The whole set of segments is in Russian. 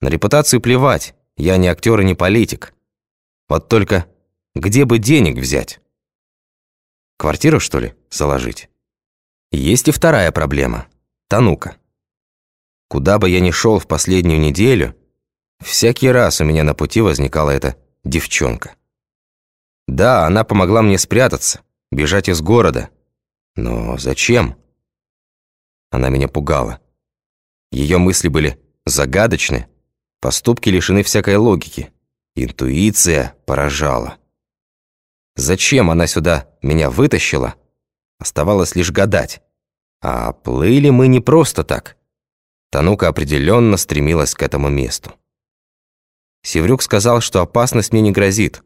На репутацию плевать, я не актер и не политик. Вот только где бы денег взять? Квартиру, что ли, заложить? Есть и вторая проблема – Танука. Куда бы я ни шел в последнюю неделю, всякий раз у меня на пути возникала эта девчонка. Да, она помогла мне спрятаться, бежать из города. Но зачем? Она меня пугала. Ее мысли были загадочны, поступки лишены всякой логики. Интуиция поражала. Зачем она сюда меня вытащила, оставалось лишь гадать. А плыли мы не просто так. Танука определенно стремилась к этому месту. Севрюк сказал, что опасность мне не грозит.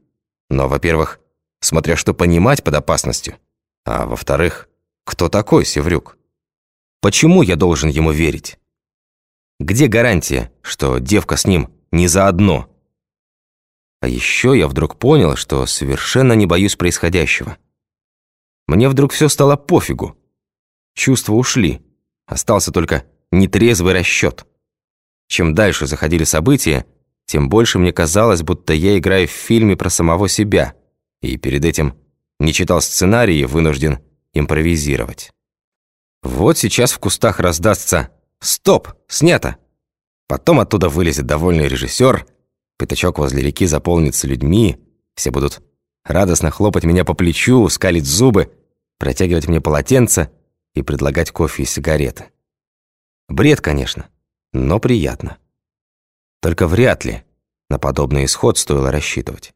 Но, во-первых, смотря что понимать под опасностью, а во-вторых, кто такой Севрюк? Почему я должен ему верить? Где гарантия, что девка с ним не заодно? А еще я вдруг понял, что совершенно не боюсь происходящего. Мне вдруг все стало пофигу. Чувства ушли. Остался только нетрезвый расчет. Чем дальше заходили события, тем больше мне казалось, будто я играю в фильме про самого себя, и перед этим не читал сценарий и вынужден импровизировать. Вот сейчас в кустах раздастся «Стоп! Снято!» Потом оттуда вылезет довольный режиссер, пятачок возле реки заполнится людьми, все будут радостно хлопать меня по плечу, скалить зубы, протягивать мне полотенце и предлагать кофе и сигареты. Бред, конечно, но приятно. Только вряд ли на подобный исход стоило рассчитывать.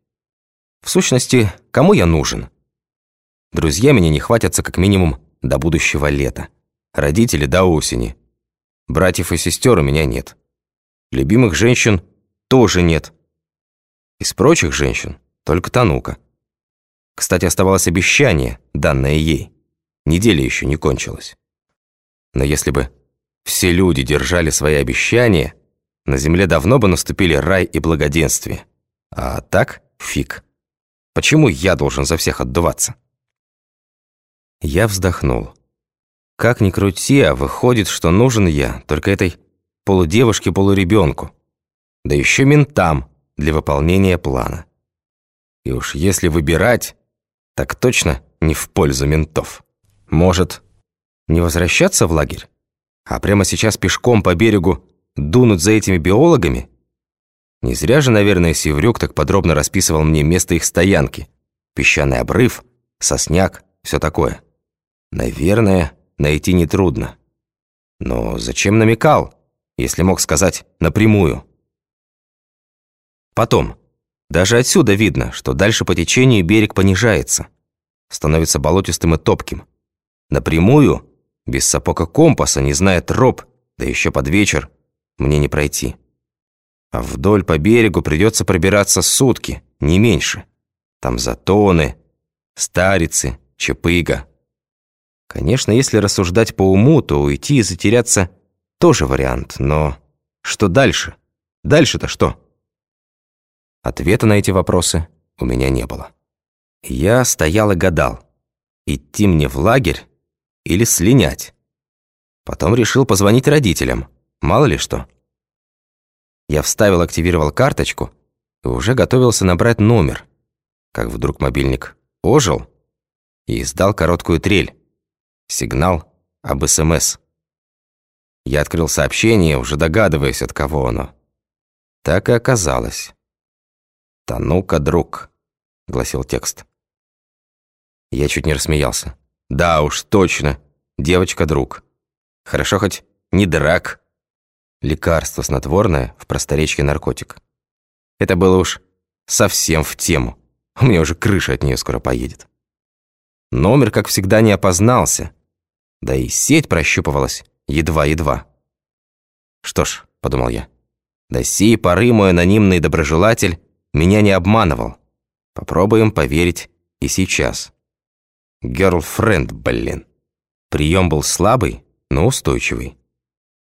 В сущности, кому я нужен? Друзья меня не хватятся как минимум до будущего лета. Родители до осени. Братьев и сестер у меня нет. Любимых женщин тоже нет. Из прочих женщин только Танука. Кстати, оставалось обещание, данное ей. Неделя еще не кончилась. Но если бы все люди держали свои обещания, на земле давно бы наступили рай и благоденствие. А так фиг. Почему я должен за всех отдуваться? Я вздохнул. Как ни крути, а выходит, что нужен я только этой полудевушке-полуребенку. Да еще ментам для выполнения плана. И уж если выбирать, так точно не в пользу ментов. Может, не возвращаться в лагерь? А прямо сейчас пешком по берегу дунуть за этими биологами? Не зря же, наверное, Севрюк так подробно расписывал мне место их стоянки. Песчаный обрыв, сосняк, все такое. Наверное, найти нетрудно. Но зачем намекал, если мог сказать напрямую? Потом, даже отсюда видно, что дальше по течению берег понижается, становится болотистым и топким. Напрямую, без сапога компаса, не зная троп, да еще под вечер, мне не пройти. А вдоль по берегу придется пробираться сутки, не меньше. Там затоны, старицы, чепыга. Конечно, если рассуждать по уму, то уйти и затеряться тоже вариант, но что дальше? Дальше-то что? Ответа на эти вопросы у меня не было. Я стоял и гадал, идти мне в лагерь или слинять. Потом решил позвонить родителям, мало ли что. Я вставил, активировал карточку и уже готовился набрать номер, как вдруг мобильник ожил и издал короткую трель. Сигнал об СМС. Я открыл сообщение, уже догадываясь, от кого оно. Так и оказалось. «Танука, друг», — гласил текст. Я чуть не рассмеялся. «Да уж, точно, девочка-друг. Хорошо хоть не драк». Лекарство снотворное, в просторечке наркотик. Это было уж совсем в тему. У меня уже крыша от нее скоро поедет. Номер, как всегда, не опознался. Да и сеть прощупывалась едва-едва. «Что ж», — подумал я, — «до сей поры мой анонимный доброжелатель меня не обманывал. Попробуем поверить и сейчас». Герлфренд, блин. Прием был слабый, но устойчивый.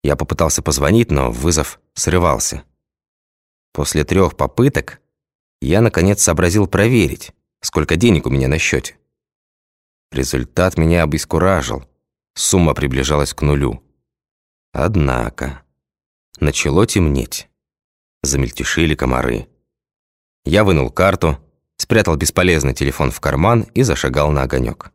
Я попытался позвонить, но вызов срывался. После трех попыток я, наконец, сообразил проверить, сколько денег у меня на счете. Результат меня обескуражил. Сумма приближалась к нулю. Однако, начало темнеть. замельтешили комары. Я вынул карту, спрятал бесполезный телефон в карман и зашагал на огонек.